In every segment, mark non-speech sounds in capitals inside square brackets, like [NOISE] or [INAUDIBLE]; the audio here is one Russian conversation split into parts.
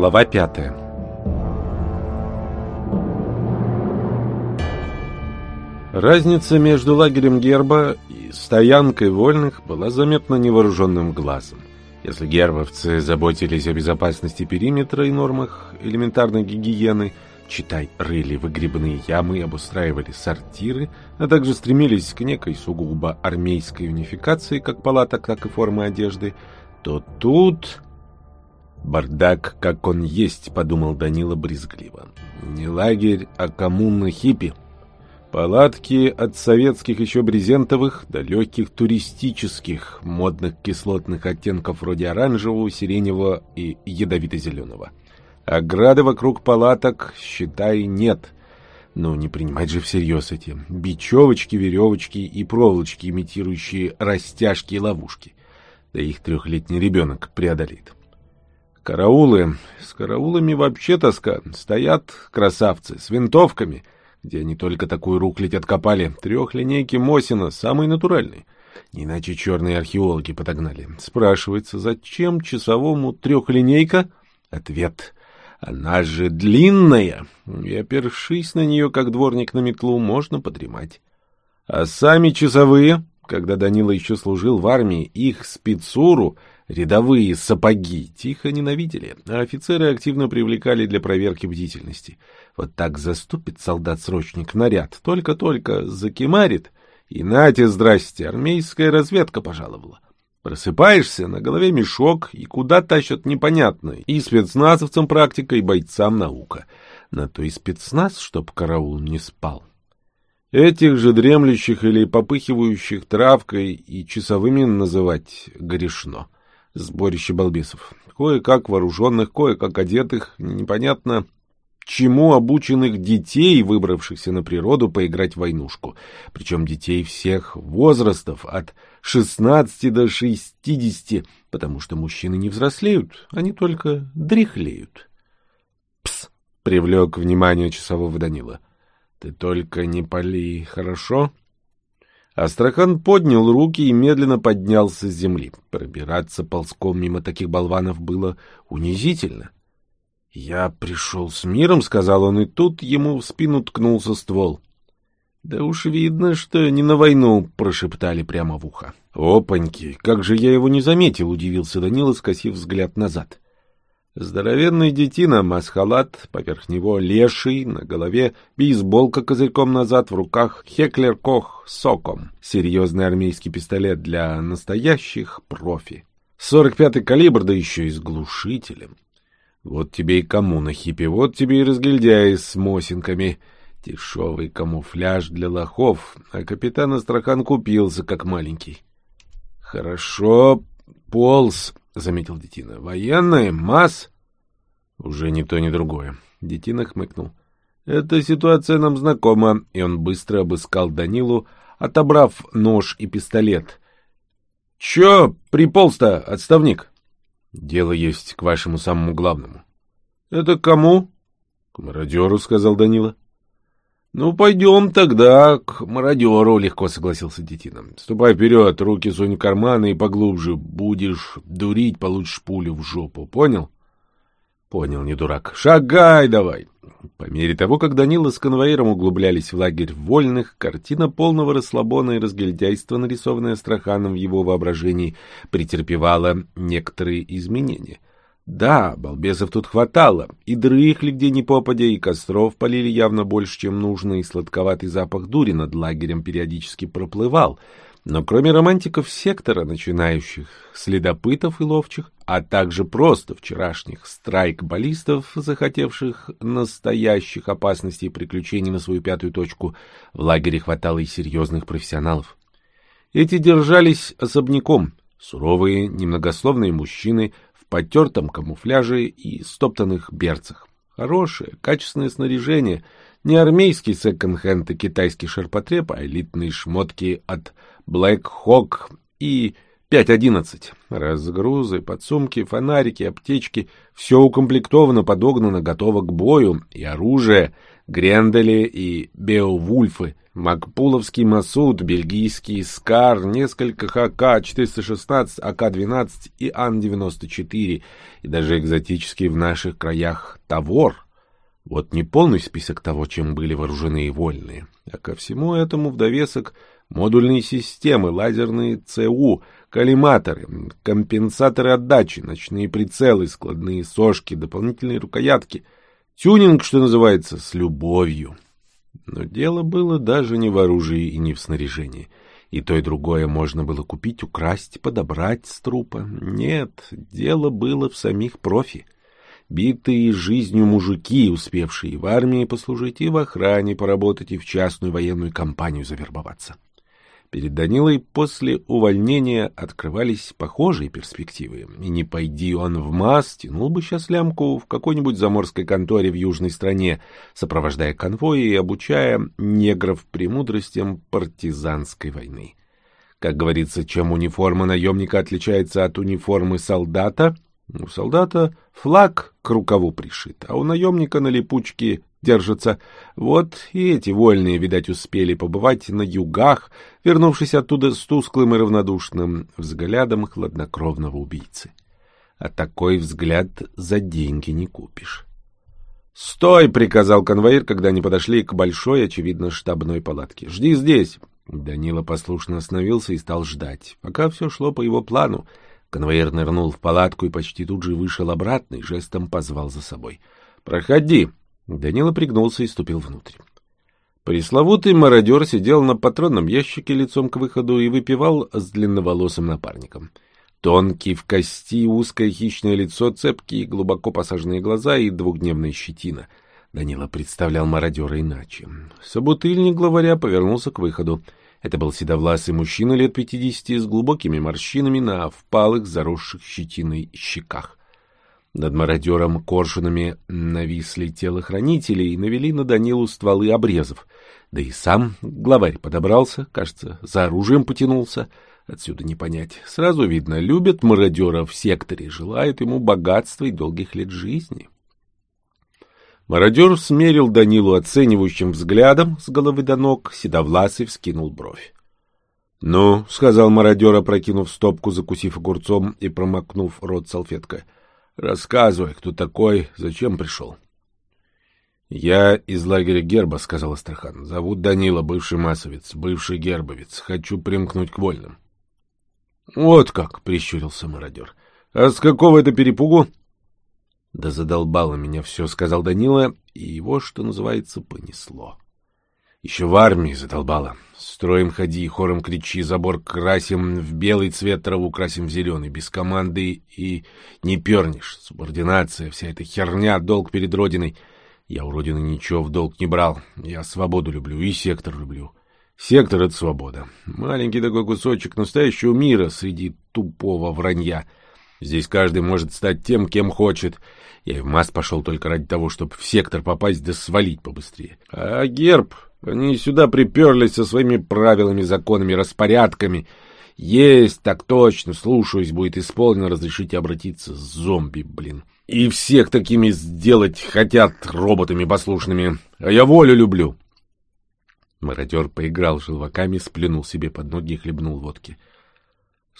Глава пятая Разница между лагерем Герба и стоянкой вольных была заметна невооруженным глазом. Если гербовцы заботились о безопасности периметра и нормах элементарной гигиены, читай, рыли выгребные ямы и обустраивали сортиры, а также стремились к некой сугубо армейской унификации как палаток, так и формы одежды, то тут... «Бардак, как он есть», — подумал Данила брезгливо. «Не лагерь, а коммуна хиппи». Палатки от советских еще брезентовых до легких туристических, модных кислотных оттенков вроде оранжевого, сиреневого и ядовито-зеленого. Ограды вокруг палаток, считай, нет. Но не принимать же всерьез эти бечевочки, веревочки и проволочки, имитирующие растяжки и ловушки. Да их трехлетний ребенок преодолеет. Караулы. С караулами вообще тоска. Стоят красавцы с винтовками — где они только такую руклить откопали. Трехлинейки Мосина, самый натуральный. Не иначе черные археологи подогнали. Спрашивается, зачем часовому трехлинейка? Ответ. Она же длинная. И, опершись на нее, как дворник на метлу, можно подремать. А сами часовые, когда Данила еще служил в армии, их спецуру Рядовые сапоги тихо ненавидели, а офицеры активно привлекали для проверки бдительности. Вот так заступит солдат-срочник наряд, только-только закимарит, и нате, здрасте, армейская разведка пожаловала. Просыпаешься, на голове мешок, и куда тащат непонятно, и спецназовцам практика, и бойцам наука. На то и спецназ, чтоб караул не спал. Этих же дремлющих или попыхивающих травкой и часовыми называть грешно сборище балбесов. Кое-как вооруженных, кое-как одетых, непонятно чему обученных детей, выбравшихся на природу поиграть в войнушку. Причем детей всех возрастов, от 16 до 60, потому что мужчины не взрослеют, они только дряхлеют. «Пс!» — привлек внимание часового Данила. «Ты только не пали, хорошо?» Астрахан поднял руки и медленно поднялся с земли. Пробираться ползком мимо таких болванов было унизительно. — Я пришел с миром, — сказал он, и тут ему в спину ткнулся ствол. — Да уж видно, что не на войну, — прошептали прямо в ухо. — Опаньки, как же я его не заметил, — удивился Данила, скосив взгляд назад. Здоровенный детина, масхалат, поверх него леший, на голове бейсболка козырьком назад, в руках Хеклер Кох соком. Серьезный армейский пистолет для настоящих профи. 45-й калибр, да еще и с глушителем. Вот тебе и коммуна хиппи, вот тебе и разгильдяй с мосинками. Дешевый камуфляж для лохов, а капитан Астрахан купился, как маленький. Хорошо полз, — заметил Детина. — Военная? МАС? — Уже ни то, ни другое. Детина хмыкнул. — Эта ситуация нам знакома, и он быстро обыскал Данилу, отобрав нож и пистолет. — Чё приполз-то, отставник? — Дело есть к вашему самому главному. — Это кому? — К мародеру, — сказал Данила. — Ну, пойдем тогда к мародеру, — легко согласился Детина. — Ступай вперед, руки сунь в карманы и поглубже. Будешь дурить, получишь пулю в жопу. Понял? — Понял, не дурак. Шагай давай! По мере того, как Данила с конвоиром углублялись в лагерь вольных, картина полного расслабона и разгильдяйства, нарисованная Астраханом в его воображении, претерпевала некоторые изменения — да, балбесов тут хватало, и дрыхли где ни попадя, и костров полили явно больше, чем нужно, и сладковатый запах дури над лагерем периодически проплывал. Но кроме романтиков сектора, начинающих следопытов и ловчих, а также просто вчерашних страйк-баллистов, захотевших настоящих опасностей и приключений на свою пятую точку, в лагере хватало и серьезных профессионалов. Эти держались особняком, суровые, немногословные мужчины — потертом камуфляже и стоптанных берцах. Хорошее, качественное снаряжение, не армейский секонд-хенд и китайский ширпотреб, а элитные шмотки от Black Hawk и 5.11. Разгрузы, подсумки, фонарики, аптечки — все укомплектовано, подогнано, готово к бою, и оружие Грендели и Беовульфы, Макпуловский Масуд, бельгийский Скар, несколько ХК-416, АК-12 и Ан-94, и даже экзотический в наших краях Тавор. Вот не полный список того, чем были вооружены и вольные, а ко всему этому в довесок модульные системы, лазерные ЦУ, коллиматоры, компенсаторы отдачи, ночные прицелы, складные сошки, дополнительные рукоятки — Тюнинг, что называется, с любовью. Но дело было даже не в оружии и не в снаряжении. И то, и другое можно было купить, украсть, подобрать с трупа. Нет, дело было в самих профи. Битые жизнью мужики, успевшие в армии послужить, и в охране поработать, и в частную военную компанию завербоваться. Перед Данилой после увольнения открывались похожие перспективы. И не пойди он в МАЗ, тянул бы сейчас лямку в какой-нибудь заморской конторе в южной стране, сопровождая конвои и обучая негров премудростям партизанской войны. Как говорится, чем униформа наемника отличается от униформы солдата? У солдата флаг к рукаву пришит, а у наемника на липучке держатся. Вот и эти вольные, видать, успели побывать на югах, вернувшись оттуда с тусклым и равнодушным взглядом хладнокровного убийцы. А такой взгляд за деньги не купишь. «Стой!» — приказал конвоир, когда они подошли к большой, очевидно, штабной палатке. «Жди здесь!» Данила послушно остановился и стал ждать, пока все шло по его плану. Конвоир нырнул в палатку и почти тут же вышел обратно и жестом позвал за собой. «Проходи!» Данила пригнулся и ступил внутрь. Пресловутый мародер сидел на патронном ящике лицом к выходу и выпивал с длинноволосым напарником. Тонкий в кости, узкое хищное лицо, цепкие, глубоко посаженные глаза и двухдневная щетина. Данила представлял мародера иначе. Собутыльник главаря повернулся к выходу. Это был седовласый мужчина лет пятидесяти с глубокими морщинами на впалых, заросших щетиной щеках. Над мародером коршунами нависли телохранители и навели на Данилу стволы обрезов. Да и сам главарь подобрался, кажется, за оружием потянулся. Отсюда не понять. Сразу видно, любят мародера в секторе, желают ему богатства и долгих лет жизни. Мародер смерил Данилу оценивающим взглядом с головы до ног, седовласый вскинул бровь. — Ну, — сказал мародер, опрокинув стопку, закусив огурцом и промокнув рот салфеткой, — Рассказывай, кто такой, зачем пришел. Я из лагеря Герба, сказал Астрахан. Зовут Данила, бывший массовец, бывший гербовец. Хочу примкнуть к вольным. Вот как, прищурился мародер. А с какого это перепугу? Да задолбало меня все, сказал Данила, и его, что называется, понесло. Еще в армии задолбало. Строим ходи, хором кричи, забор красим в белый цвет, траву красим в зеленый, без команды и не пернешь. Субординация, вся эта херня, долг перед Родиной. Я у Родины ничего в долг не брал. Я свободу люблю и сектор люблю. Сектор — это свобода. Маленький такой кусочек настоящего мира среди тупого вранья. Здесь каждый может стать тем, кем хочет. Я и в МАЗ пошел только ради того, чтобы в сектор попасть да свалить побыстрее. А герб они сюда приперлись со своими правилами, законами, распорядками. Есть, так точно, слушаюсь, будет исполнено, разрешите обратиться с зомби, блин. И всех такими сделать хотят роботами послушными. А я волю люблю. Мародер поиграл желваками, сплюнул себе под ноги и хлебнул водки. —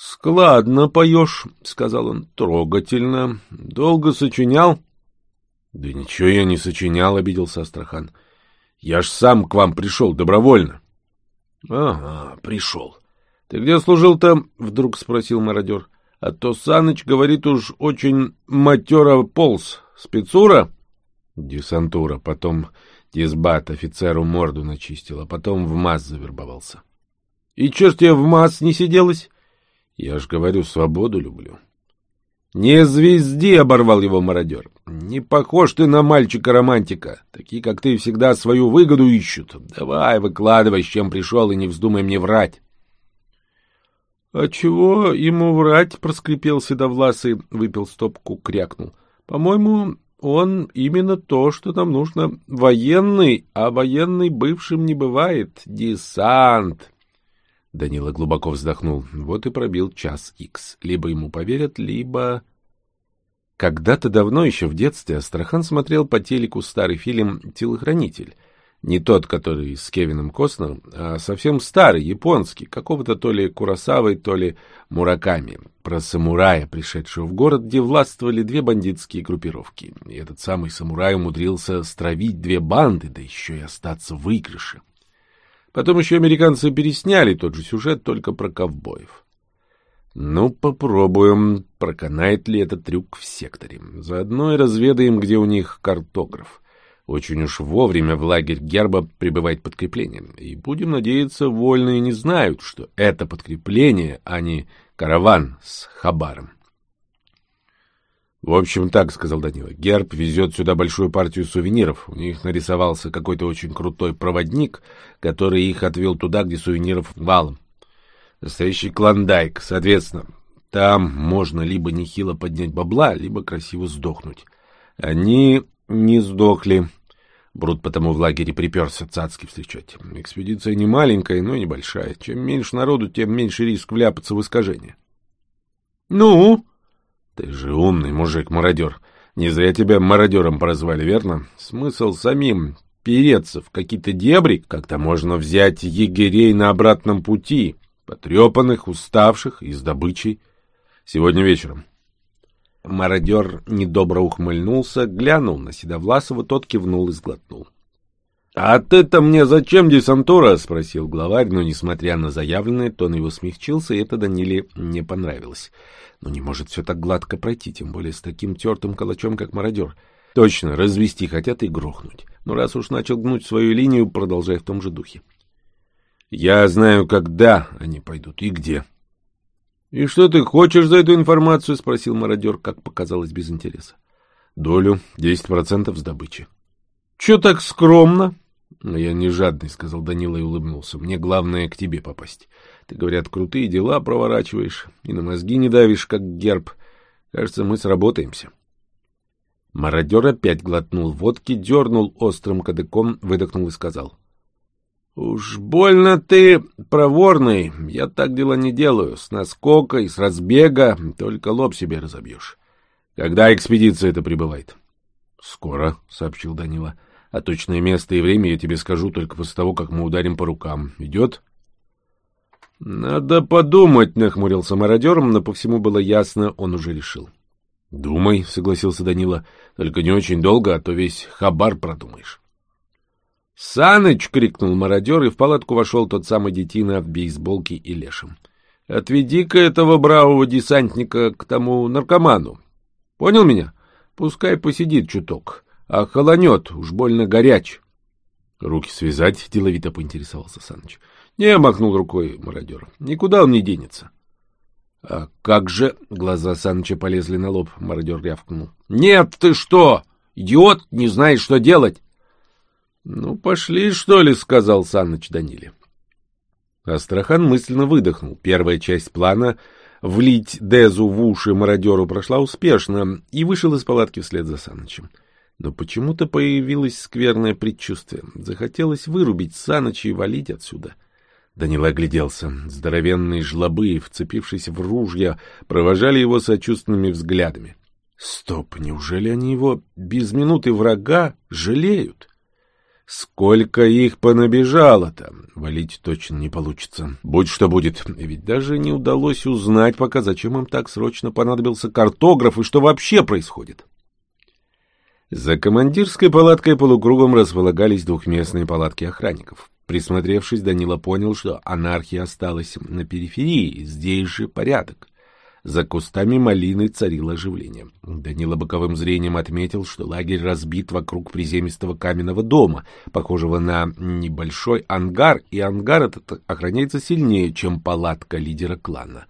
Складно поешь, — сказал он, — трогательно. Долго сочинял? — Да ничего я не сочинял, — обиделся Астрахан. — я ж сам к вам пришел добровольно. — Ага, пришел. — Ты где служил-то? — вдруг спросил мародер. — А то Саныч, говорит, уж очень матеро полз. Спецура? — Десантура. Потом дисбат офицеру морду начистил, а потом в МАЗ завербовался. — И чё ж тебе в МАЗ не сиделось? — Я ж говорю, свободу люблю. — «Не звезди!» — оборвал его мародер. «Не похож ты на мальчика-романтика. Такие, как ты, всегда свою выгоду ищут. Давай, выкладывай, с чем пришел, и не вздумай мне врать». «А чего ему врать?» — проскрипел седовласый, выпил стопку, крякнул. «По-моему, он именно то, что нам нужно. Военный, а военный бывшим не бывает. Десант!» Данила глубоко вздохнул. Вот и пробил час икс. Либо ему поверят, либо... Когда-то давно, еще в детстве, Астрахан смотрел по телеку старый фильм «Телохранитель». Не тот, который с Кевином Костнером, а совсем старый, японский, какого-то то ли Курасавой, то ли Мураками, про самурая, пришедшего в город, где властвовали две бандитские группировки. И этот самый самурай умудрился стравить две банды, да еще и остаться в выигрыше. Потом еще американцы пересняли тот же сюжет, только про ковбоев. Ну, попробуем, проканает ли этот трюк в секторе. Заодно и разведаем, где у них картограф. Очень уж вовремя в лагерь Герба прибывает подкрепление, и будем надеяться, вольные не знают, что это подкрепление, а не караван с хабаром. — В общем, так, — сказал Данила, — Герб везет сюда большую партию сувениров. У них нарисовался какой-то очень крутой проводник, который их отвел туда, где сувениров валом. Настоящий клондайк, соответственно. Там можно либо нехило поднять бабла, либо красиво сдохнуть. Они не сдохли. Брут потому в лагере приперся цацки встречать. Экспедиция не маленькая, но и небольшая. Чем меньше народу, тем меньше риск вляпаться в искажение. — Ну? — Ты же умный мужик-мародер. Не зря тебя мародером прозвали, верно? Смысл самим переться в какие-то дебри, как-то можно взять егерей на обратном пути, потрепанных, уставших и с добычей. Сегодня вечером. Мародер недобро ухмыльнулся, глянул на Седовласова, тот кивнул и сглотнул. — А ты-то мне зачем, десантура? — спросил главарь, но, несмотря на заявленное, тон его смягчился, и это Даниле не понравилось. Но не может все так гладко пройти, тем более с таким тертым калачом, как мародер. Точно, развести хотят и грохнуть. Но раз уж начал гнуть свою линию, продолжай в том же духе. — Я знаю, когда они пойдут и где. —— И что ты хочешь за эту информацию? — спросил мародер, как показалось, без интереса. — Долю, десять процентов с добычи. — Че так скромно? — Я не жадный, — сказал Данила и улыбнулся. — Мне главное к тебе попасть. Ты, говорят, крутые дела проворачиваешь и на мозги не давишь, как герб. Кажется, мы сработаемся. Мародер опять глотнул водки, дернул острым кадыком, выдохнул и сказал. «Уж больно ты проворный. Я так дела не делаю. С наскока и с разбега только лоб себе разобьешь. Когда экспедиция это прибывает?» «Скоро», — сообщил Данила. «А точное место и время я тебе скажу только после того, как мы ударим по рукам. Идет?» «Надо подумать», — нахмурился мародером, но по всему было ясно, он уже решил. «Думай», — согласился Данила, — «только не очень долго, а то весь хабар продумаешь». «Саныч!» — крикнул мародер, и в палатку вошел тот самый детина в бейсболке и лешем. «Отведи-ка этого бравого десантника к тому наркоману. Понял меня? Пускай посидит чуток, а холонет, уж больно горяч». «Руки связать?» — деловито поинтересовался Саныч. «Не», — махнул рукой мародер, — «никуда он не денется». «А как же...» — глаза Саныча полезли на лоб, мародер рявкнул. «Нет, ты что? Идиот, не знаешь, что делать!» — Ну, пошли, что ли, — сказал Саныч Даниле. Астрахан мысленно выдохнул. Первая часть плана — влить Дезу в уши мародеру прошла успешно и вышел из палатки вслед за Санычем. Но почему-то появилось скверное предчувствие. Захотелось вырубить Саныча и валить отсюда. Данила огляделся. Здоровенные жлобы, вцепившись в ружья, провожали его сочувственными взглядами. Стоп, неужели они его без минуты врага жалеют? Сколько их понабежало-то! Валить точно не получится. Будь что будет. Ведь даже не удалось узнать пока, зачем им так срочно понадобился картограф и что вообще происходит. За командирской палаткой полукругом располагались двухместные палатки охранников. Присмотревшись, Данила понял, что анархия осталась на периферии, здесь же порядок. За кустами малины царило оживление. Данила боковым зрением отметил, что лагерь разбит вокруг приземистого каменного дома, похожего на небольшой ангар, и ангар этот охраняется сильнее, чем палатка лидера клана.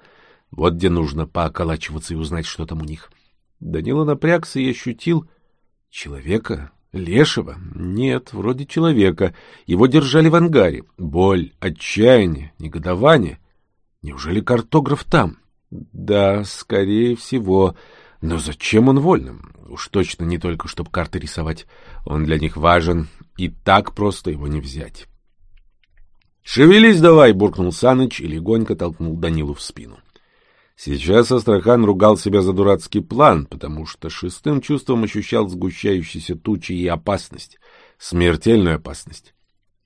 Вот где нужно пооколачиваться и узнать, что там у них. Данила напрягся и ощутил человека, лешего. Нет, вроде человека. Его держали в ангаре. Боль, отчаяние, негодование. Неужели картограф там? Да, скорее всего. Но зачем он вольным? Уж точно не только, чтобы карты рисовать. Он для них важен, и так просто его не взять. «Шевелись давай!» — буркнул Саныч и легонько толкнул Данилу в спину. Сейчас Астрахан ругал себя за дурацкий план, потому что шестым чувством ощущал сгущающиеся тучи и опасность, смертельную опасность.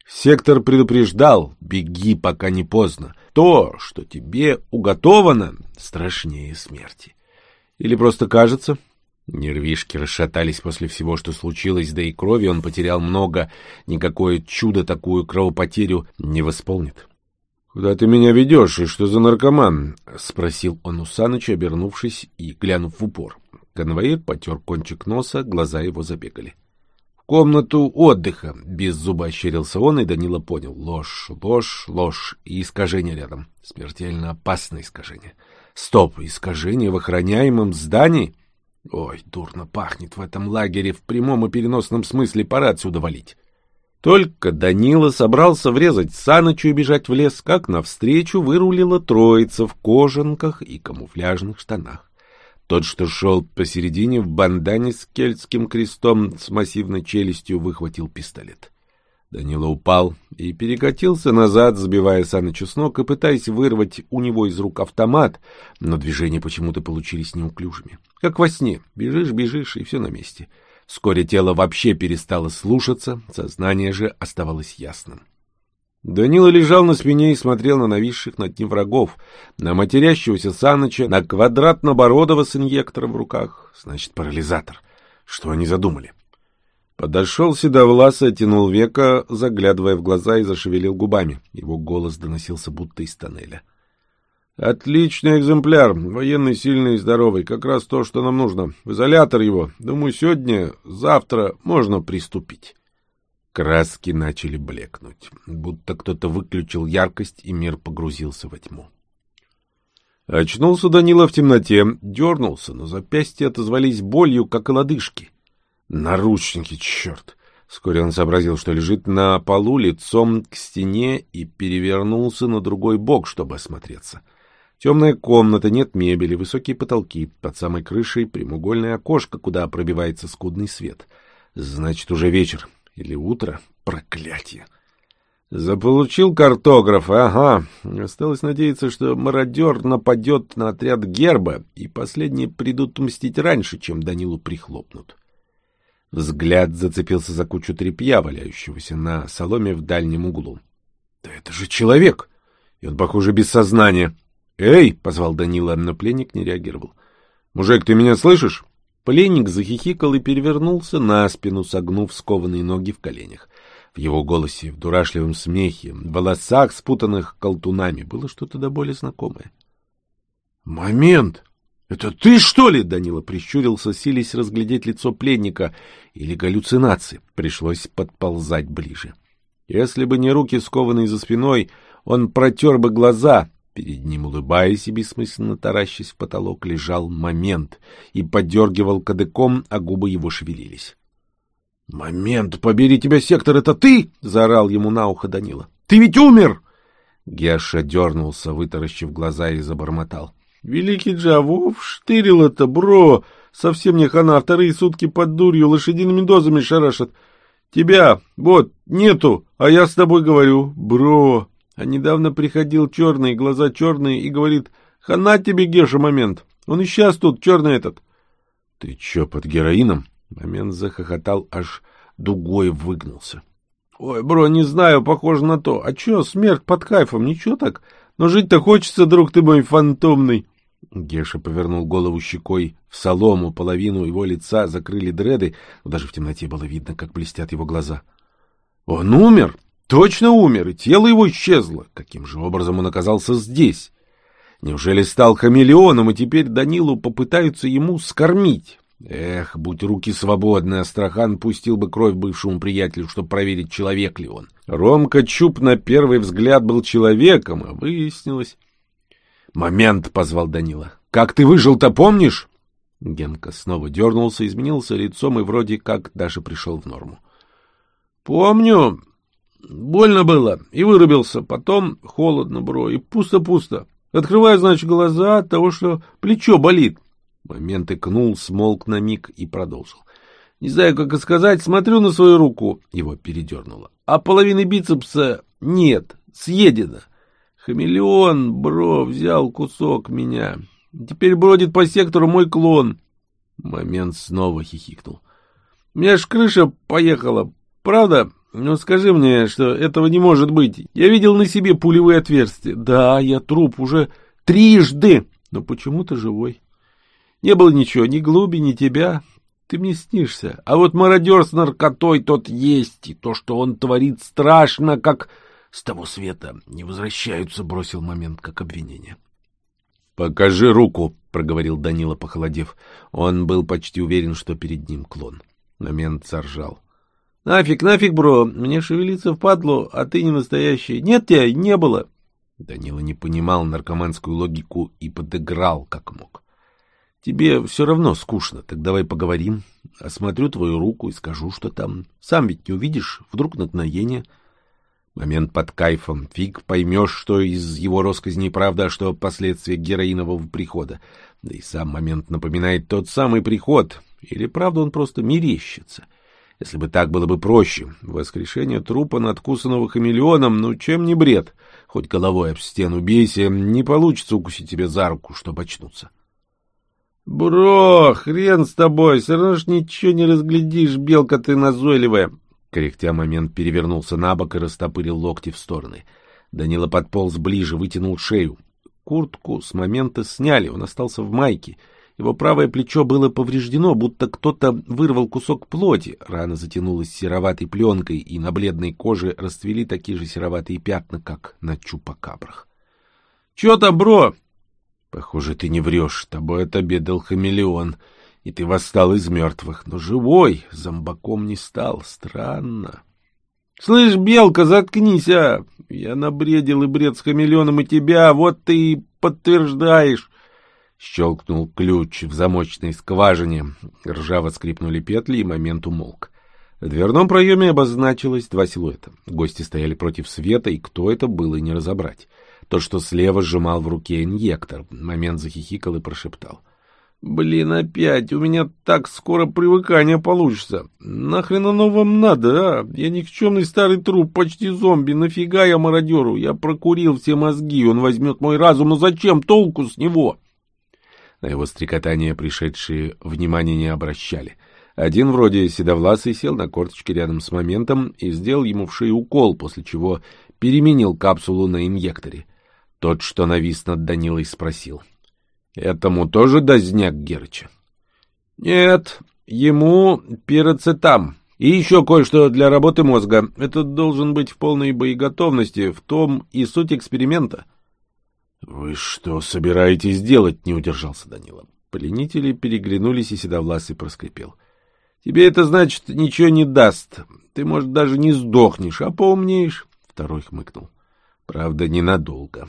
Сектор предупреждал, беги, пока не поздно. То, что тебе уготовано, страшнее смерти. Или просто кажется? Нервишки расшатались после всего, что случилось, да и крови он потерял много. Никакое чудо такую кровопотерю не восполнит. «Куда ты меня ведешь, и что за наркоман?» — спросил он у Саныча, обернувшись и глянув в упор. Конвоир потер кончик носа, глаза его забегали. «В комнату отдыха!» — без зуба ощерился он, и Данила понял. Ложь, ложь, ложь и искажение рядом. Смертельно опасное искажение. Стоп, искажение в охраняемом здании? Ой, дурно пахнет в этом лагере, в прямом и переносном смысле пора отсюда валить. Только Данила собрался врезать Санычу и бежать в лес, как навстречу вырулила троица в кожанках и камуфляжных штанах. Тот, что шел посередине в бандане с кельтским крестом с массивной челюстью, выхватил пистолет. Данила упал и перекатился назад, сбивая Саныча с ног и пытаясь вырвать у него из рук автомат, но движения почему-то получились неуклюжими. Как во сне. Бежишь, бежишь, и все на месте. — Вскоре тело вообще перестало слушаться, сознание же оставалось ясным. Данила лежал на спине и смотрел на нависших над ним врагов, на матерящегося Саныча, на квадратно-бородого с инъектором в руках. Значит, парализатор. Что они задумали? Подошел Седовлас, оттянул века, заглядывая в глаза и зашевелил губами. Его голос доносился будто из тоннеля. — Отличный экземпляр, военный, сильный и здоровый, как раз то, что нам нужно. В изолятор его. Думаю, сегодня, завтра можно приступить. Краски начали блекнуть, будто кто-то выключил яркость, и мир погрузился во тьму. Очнулся Данила в темноте, дернулся, но запястья отозвались болью, как и лодыжки. Наручники, черт! Вскоре он сообразил, что лежит на полу лицом к стене и перевернулся на другой бок, чтобы осмотреться. — Темная комната, нет мебели, высокие потолки, под самой крышей прямоугольное окошко, куда пробивается скудный свет. Значит, уже вечер или утро. Проклятие! Заполучил картограф, ага. Осталось надеяться, что мародер нападет на отряд герба, и последние придут мстить раньше, чем Данилу прихлопнут. Взгляд зацепился за кучу тряпья, валяющегося на соломе в дальнем углу. Да это же человек! И он, похоже, без сознания. «Эй!» — позвал Данила, но пленник не реагировал. «Мужик, ты меня слышишь?» Пленник захихикал и перевернулся на спину, согнув скованные ноги в коленях. В его голосе, в дурашливом смехе, в волосах, спутанных колтунами, было что-то до боли знакомое. «Момент! Это ты, что ли?» — Данила прищурился, сились разглядеть лицо пленника. Или галлюцинации. Пришлось подползать ближе. Если бы не руки, скованные за спиной, он протер бы глаза, Перед ним, улыбаясь и бессмысленно таращась в потолок, лежал момент и подергивал кадыком, а губы его шевелились. — Момент, побери тебя, сектор, это ты! — заорал ему на ухо Данила. — Ты ведь умер! Геша дернулся, вытаращив глаза и забормотал. — Великий Джавов штырил это, бро! Совсем не хана, вторые сутки под дурью лошадиными дозами шарашат. Тебя, вот, нету, а я с тобой говорю, бро! А недавно приходил черный, глаза черные, и говорит, «Хана тебе, Геша, момент! Он и сейчас тут, черный этот!» «Ты че, под героином?» Момент захохотал, аж дугой выгнулся. «Ой, бро, не знаю, похоже на то. А че, смерть под кайфом, ничего так? Но жить-то хочется, друг ты мой фантомный!» Геша повернул голову щекой в солому, половину его лица закрыли дреды, но даже в темноте было видно, как блестят его глаза. «Он умер!» Точно умер, и тело его исчезло. Каким же образом он оказался здесь? Неужели стал хамелеоном, и теперь Данилу попытаются ему скормить? Эх, будь руки свободны, Астрахан пустил бы кровь бывшему приятелю, чтобы проверить, человек ли он. Ромка Чуб на первый взгляд был человеком, а выяснилось... «Момент!» — позвал Данила. «Как ты выжил-то, помнишь?» Генка снова дернулся, изменился лицом и вроде как даже пришел в норму. «Помню. Больно было, и вырубился. Потом холодно, бро, и пусто-пусто. Открываю, значит, глаза от того, что плечо болит. Момент икнул, смолк на миг и продолжил. Не знаю, как и сказать, смотрю на свою руку. Его передернуло. А половины бицепса нет, съедено. Хамелеон, бро, взял кусок меня. Теперь бродит по сектору мой клон. Момент снова хихикнул. У меня ж крыша поехала, правда? Ну скажи мне, что этого не может быть. Я видел на себе пулевые отверстия. Да, я труп уже трижды, но почему-то живой. Не было ничего, ни глуби, ни тебя. Ты мне снишься. А вот мародер с наркотой тот есть, и то, что он творит, страшно, как с того света. Не возвращаются, бросил момент как обвинение. — Покажи руку, — проговорил Данила, похолодев. Он был почти уверен, что перед ним клон. Момент заржал. — Нафиг, нафиг, бро, мне шевелиться впадло, а ты не настоящий. Нет тебя, не было. Данила не понимал наркоманскую логику и подыграл, как мог. Тебе все равно скучно, так давай поговорим. Осмотрю твою руку и скажу, что там. Сам ведь не увидишь, вдруг надноение. Момент под кайфом. Фиг поймешь, что из его росказней правда, а что последствия героинового прихода. Да и сам момент напоминает тот самый приход. Или правда он просто мерещится. Если бы так было бы проще. Воскрешение трупа, надкусанного хамелеоном, ну чем не бред? Хоть головой об стену бейся, не получится укусить тебя за руку, чтобы очнуться. «Бро, хрен с тобой, все равно ж ничего не разглядишь, белка ты назойливая!» Кряхтя момент перевернулся на бок и растопырил локти в стороны. Данила подполз ближе, вытянул шею. Куртку с момента сняли, он остался в майке. Его правое плечо было повреждено, будто кто-то вырвал кусок плоти. Рана затянулась сероватой пленкой, и на бледной коже расцвели такие же сероватые пятна, как на чупакабрах. — Чё там, бро? Похоже, ты не врешь. Тобой отобедал хамелеон, и ты восстал из мертвых. Но живой зомбаком не стал. Странно. Слышь, белка, заткнись, а! Я набредил и бред с хамелеоном и тебя, вот ты и подтверждаешь. Щелкнул ключ в замочной скважине. Ржаво скрипнули петли, и момент умолк. В дверном проеме обозначилось два силуэта. Гости стояли против света, и кто это было, не разобрать. То, что слева сжимал в руке инъектор. Момент захихикал и прошептал. «Блин, опять! У меня так скоро привыкание получится! Нахрен оно вам надо, а? Я никчемный старый труп, почти зомби. Нафига я мародеру? Я прокурил все мозги, он возьмет мой разум, но зачем? Толку с него?» На его стрекотание пришедшие внимания не обращали. Один вроде седовласый сел на корточке рядом с моментом и сделал ему в шею укол, после чего переменил капсулу на инъекторе. Тот, что навис над Данилой, спросил. — Этому тоже дозняк Герыча? — Нет, ему пироцетам. И еще кое-что для работы мозга. Это должен быть в полной боеготовности, в том и суть эксперимента. — Вы что собираетесь делать? — не удержался Данила. Пленители переглянулись, и Седовласый проскрипел. — Тебе это, значит, ничего не даст. Ты, может, даже не сдохнешь, а поумнеешь. Второй хмыкнул. — Правда, ненадолго.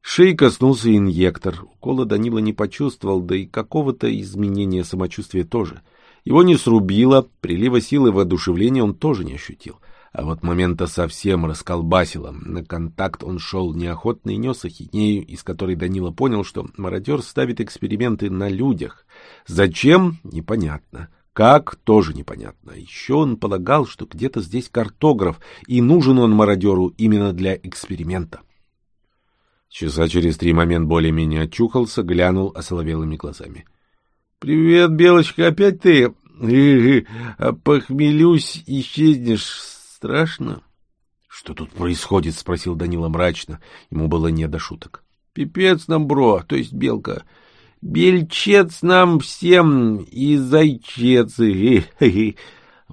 Шеи коснулся инъектор. Укола Данила не почувствовал, да и какого-то изменения самочувствия тоже. Его не срубило, прилива силы воодушевления он тоже не ощутил. А вот момента совсем расколбасило. На контакт он шел неохотно и нес ахинею, из которой Данила понял, что мародер ставит эксперименты на людях. Зачем? Непонятно. Как? Тоже непонятно. Еще он полагал, что где-то здесь картограф, и нужен он мародеру именно для эксперимента. Часа через три момент более-менее очухался, глянул осоловелыми глазами. — Привет, Белочка, опять ты? [LAUGHS] Похмелюсь, исчезнешь. Страшно? — Что тут происходит? — спросил Данила мрачно. Ему было не до шуток. — Пипец нам, бро, то есть Белка. Бельчец нам всем и зайчец. И,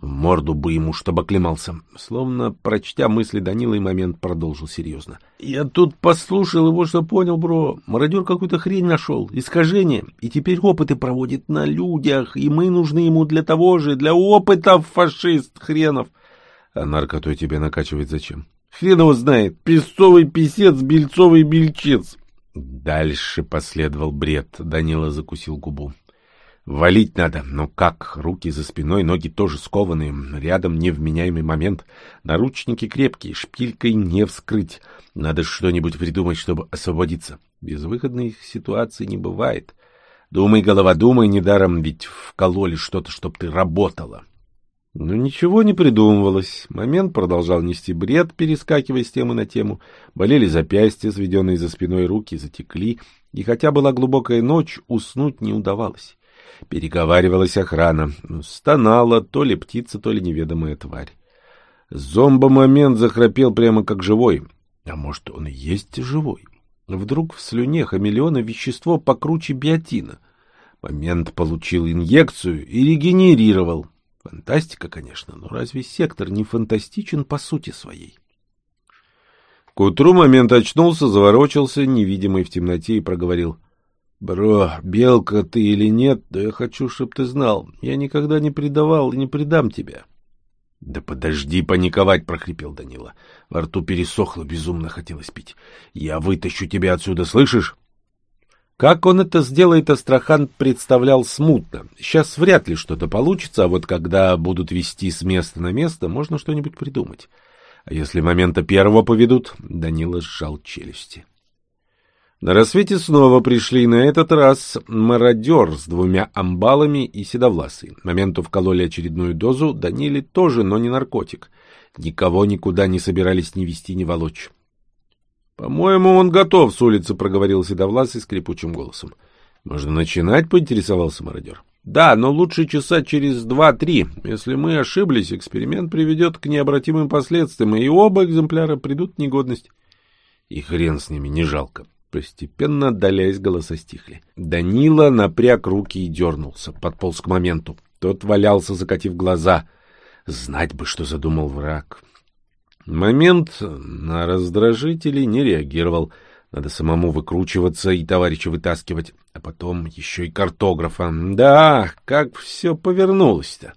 Морду бы ему, чтобы оклемался. Словно, прочтя мысли Данила, и момент продолжил серьезно. — Я тут послушал его, что понял, бро. Мародер какую-то хрень нашел, искажение, и теперь опыты проводит на людях, и мы нужны ему для того же, для опытов, фашист хренов. — А наркотой тебе накачивать зачем? — Хрен его знает. Песцовый писец, бельцовый бельчец. Дальше последовал бред. Данила закусил губу. Валить надо, но как? Руки за спиной, ноги тоже скованные, рядом невменяемый момент. Наручники крепкие, шпилькой не вскрыть. Надо что-нибудь придумать, чтобы освободиться. Безвыходных ситуаций не бывает. Думай, голова, думай, недаром ведь вкололи что-то, чтоб ты работала. Но ничего не придумывалось. Момент продолжал нести бред, перескакивая с темы на тему. Болели запястья, сведенные за спиной руки затекли, и хотя была глубокая ночь, уснуть не удавалось. Переговаривалась охрана. Стонала то ли птица, то ли неведомая тварь. Зомбо-момент захрапел прямо как живой. А может, он и есть живой? Вдруг в слюне хамелеона вещество покруче биотина. Момент получил инъекцию и регенерировал. Фантастика, конечно, но разве сектор не фантастичен по сути своей? К утру момент очнулся, заворочился, невидимый в темноте, и проговорил. — Бро, белка ты или нет, да я хочу, чтоб ты знал. Я никогда не предавал и не предам тебя. — Да подожди паниковать, — прохрипел Данила. Во рту пересохло, безумно хотелось пить. — Я вытащу тебя отсюда, слышишь? Как он это сделает, Астрахан представлял смутно. Сейчас вряд ли что-то получится, а вот когда будут вести с места на место, можно что-нибудь придумать. А если момента первого поведут, Данила сжал челюсти. На рассвете снова пришли, на этот раз мародер с двумя амбалами и седовласый. Моменту вкололи очередную дозу, Даниле тоже, но не наркотик. Никого никуда не собирались ни вести, ни волочь. — По-моему, он готов, — с улицы проговорил Седовласый скрипучим голосом. — Можно начинать, — поинтересовался мародер. — Да, но лучше часа через два-три. Если мы ошиблись, эксперимент приведет к необратимым последствиям, и оба экземпляра придут в негодность. И хрен с ними, не жалко. Постепенно отдаляясь, голоса стихли. Данила напряг руки и дернулся, подполз к моменту. Тот валялся, закатив глаза. Знать бы, что задумал враг. Момент на раздражители не реагировал. Надо самому выкручиваться и товарища вытаскивать. А потом еще и картографа. Да, как все повернулось-то.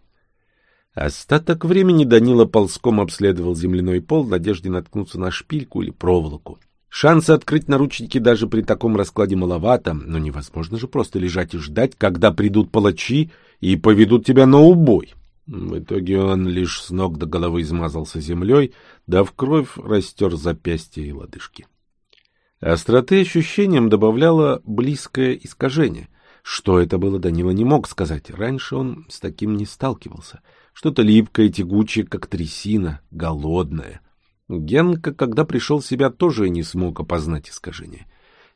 Остаток времени Данила ползком обследовал земляной пол в надежде наткнуться на шпильку или проволоку. Шансы открыть наручники даже при таком раскладе маловато, но невозможно же просто лежать и ждать, когда придут палачи и поведут тебя на убой. В итоге он лишь с ног до головы измазался землей, да в кровь растер запястья и лодыжки. Остроты ощущениям добавляло близкое искажение. Что это было, Данила не мог сказать. Раньше он с таким не сталкивался. Что-то липкое, тягучее, как трясина, голодное. Генка, когда пришел в себя, тоже не смог опознать искажение.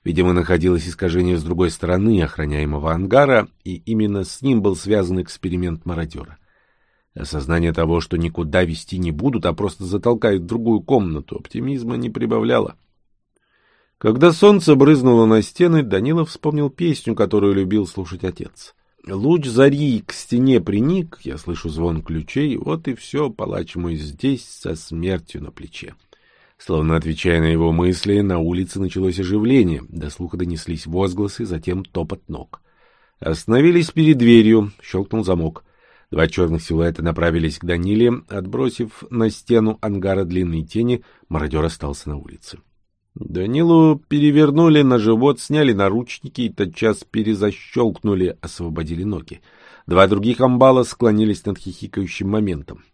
Видимо, находилось искажение с другой стороны охраняемого ангара, и именно с ним был связан эксперимент мародера. Осознание того, что никуда вести не будут, а просто затолкают в другую комнату, оптимизма не прибавляло. Когда солнце брызнуло на стены, Данилов вспомнил песню, которую любил слушать отец. Луч зари к стене приник, я слышу звон ключей, вот и все, палач мой здесь, со смертью на плече. Словно отвечая на его мысли, на улице началось оживление, до слуха донеслись возгласы, затем топот ног. Остановились перед дверью, щелкнул замок. Два черных силуэта направились к Даниле, отбросив на стену ангара длинные тени, мародер остался на улице. Данилу перевернули на живот, сняли наручники и тотчас перезащелкнули, освободили ноги. Два других амбала склонились над хихикающим моментом.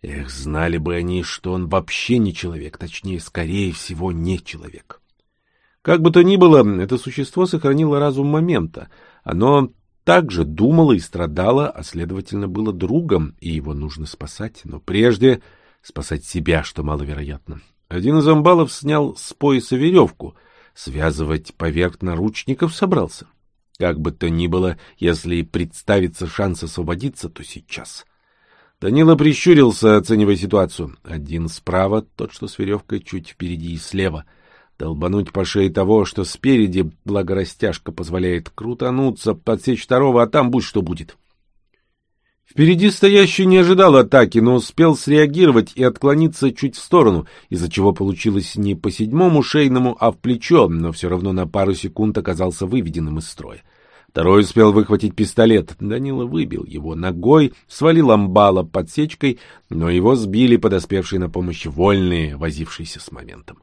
Эх, знали бы они, что он вообще не человек, точнее, скорее всего, не человек. Как бы то ни было, это существо сохранило разум момента. Оно также думала и страдала, а, следовательно, было другом, и его нужно спасать, но прежде спасать себя, что маловероятно. Один из амбалов снял с пояса веревку, связывать поверх наручников собрался. Как бы то ни было, если представится шанс освободиться, то сейчас. Данила прищурился, оценивая ситуацию. Один справа, тот, что с веревкой чуть впереди и слева — Долбануть по шее того, что спереди, благо растяжка позволяет крутануться, подсечь второго, а там будь что будет. Впереди стоящий не ожидал атаки, но успел среагировать и отклониться чуть в сторону, из-за чего получилось не по седьмому шейному, а в плечо, но все равно на пару секунд оказался выведенным из строя. Второй успел выхватить пистолет. Данила выбил его ногой, свалил амбала подсечкой, но его сбили подоспевшие на помощь вольные, возившиеся с моментом.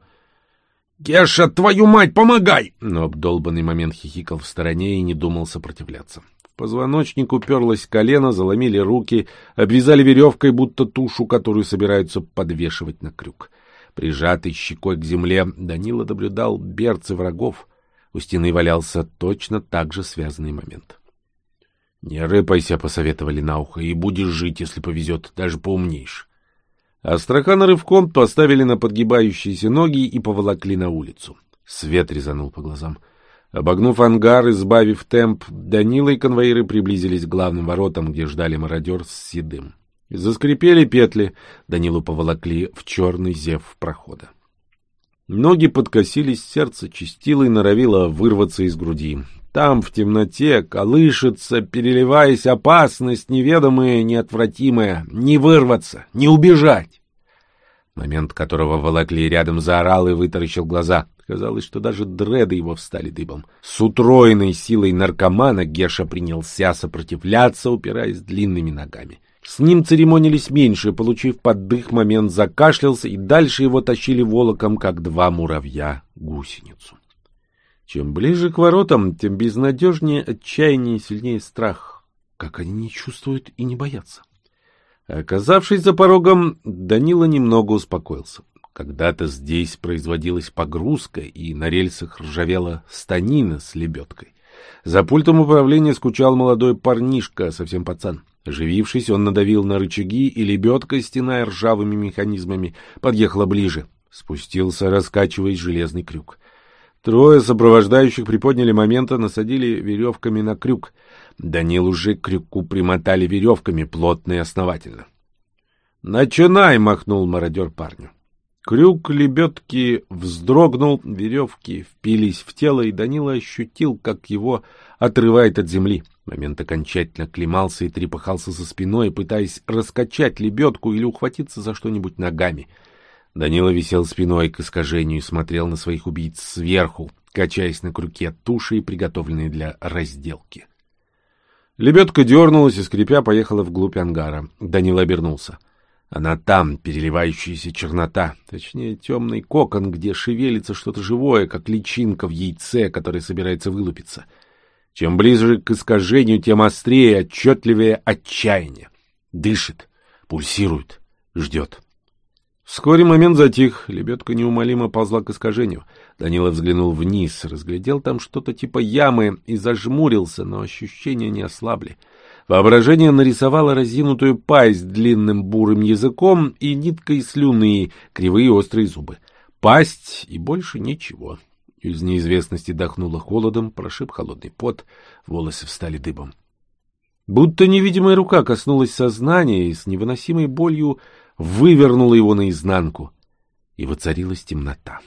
«Геша, твою мать, помогай!» Но обдолбанный момент хихикал в стороне и не думал сопротивляться. В позвоночник уперлось колено, заломили руки, обвязали веревкой, будто тушу, которую собираются подвешивать на крюк. Прижатый щекой к земле, Данила наблюдал берцы врагов. У стены валялся точно так же связанный момент. Не рыпайся, посоветовали на ухо, и будешь жить, если повезет, даже поумнеешь. Астрахана рывком поставили на подгибающиеся ноги и поволокли на улицу. Свет резанул по глазам. Обогнув ангар и сбавив темп, Данила и конвоиры приблизились к главным воротам, где ждали мародер с седым. Заскрипели петли, Данилу поволокли в черный зев прохода. Ноги подкосились, сердце чистило и норовило вырваться из груди. Там, в темноте, колышется, переливаясь опасность неведомая, неотвратимая. Не вырваться, не убежать. Момент которого волокли рядом заорал и вытаращил глаза. Казалось, что даже дреды его встали дыбом. С утроенной силой наркомана Геша принялся сопротивляться, упираясь длинными ногами. С ним церемонились меньше, получив поддых момент, закашлялся, и дальше его тащили волоком, как два муравья, гусеницу. Чем ближе к воротам, тем безнадежнее отчаяние и сильнее страх. Как они не чувствуют и не боятся. Оказавшись за порогом, Данила немного успокоился. Когда-то здесь производилась погрузка, и на рельсах ржавела станина с лебедкой. За пультом управления скучал молодой парнишка, совсем пацан. Оживившись, он надавил на рычаги, и лебедка, стеная ржавыми механизмами, подъехала ближе. Спустился, раскачиваясь, железный крюк. Трое сопровождающих приподняли момента, насадили веревками на крюк. Данил уже к крюку примотали веревками, плотно и основательно. «Начинай!» — махнул мародер парню. Крюк лебедки вздрогнул, веревки впились в тело, и Данила ощутил, как его отрывает от земли. Момент окончательно клемался и трепыхался со спиной, пытаясь раскачать лебедку или ухватиться за что-нибудь ногами — Данила висел спиной к искажению и смотрел на своих убийц сверху, качаясь на крюке туши, приготовленной для разделки. Лебедка дернулась и, скрипя, поехала вглубь ангара. Данила обернулся. Она там, переливающаяся чернота, точнее, темный кокон, где шевелится что-то живое, как личинка в яйце, которое собирается вылупиться. Чем ближе к искажению, тем острее, отчетливее отчаяние. Дышит, пульсирует, ждет. Вскоре момент затих, лебедка неумолимо ползла к искажению. Данила взглянул вниз, разглядел там что-то типа ямы и зажмурился, но ощущения не ослабли. Воображение нарисовало разинутую пасть длинным бурым языком и ниткой слюны, кривые острые зубы. Пасть и больше ничего. Из неизвестности дохнуло холодом, прошиб холодный пот, волосы встали дыбом. Будто невидимая рука коснулась сознания и с невыносимой болью вывернула его наизнанку, и воцарилась темнота.